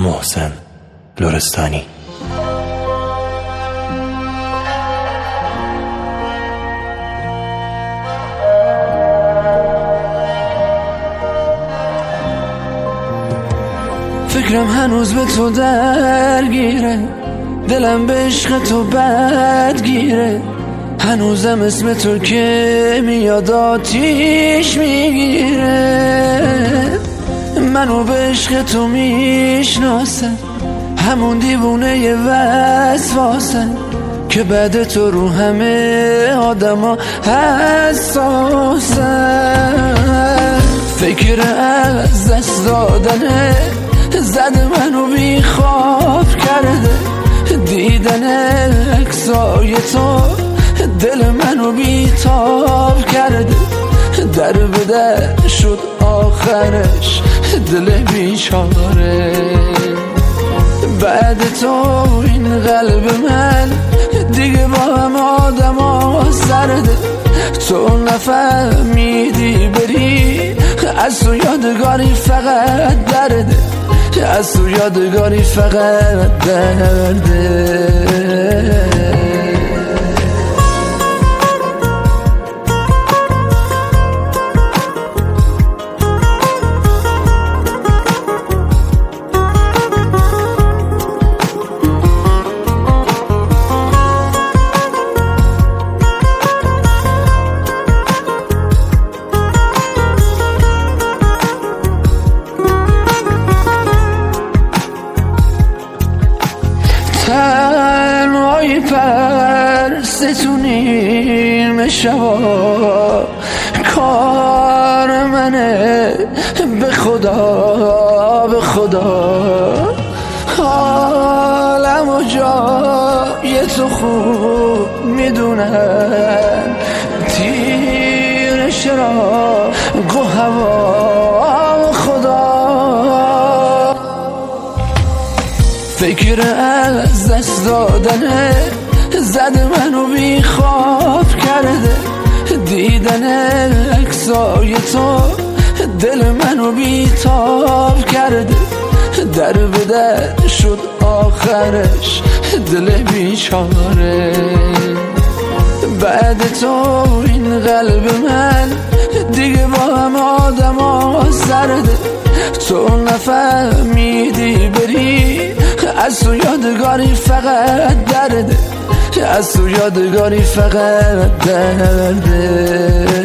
محسن لورستانی فکرم هنوز به تو درگیره. دلم به عشق تو بدگیره هنوزم اسم تو که میاد آتیش می‌گیره. منو به عشق تو می‌شناسم همون دیوونه وسواسم که بعد تو رو همه آدما حساسم فکر از دست دادنه زد منو بی خواب کرده. دیدن اکسای تو دل منو بی تاب کرده. در به در شد آخرش. دل بیچاره. بعد تو این قلب من دیگه با هم آدم ها سرده. تو نفهمیدی بری از تو یادگاری فقط درده. از تو یادگاری فقط درده. شبا. کار منه. به خدا به خدا. حالم و جای تو خوب می‌دونم. تیر شرا و هوا خدا. فکر از دست دادنه زد منو بی منو بی تاب کرده در به در شد آخرش دل بیچاره. بعد تو این قلب من دیگه با هم آدم ها سرده. تو نفهمیدی بری از تو یادگاری فقط درده. از تو یادگاری فقط درده.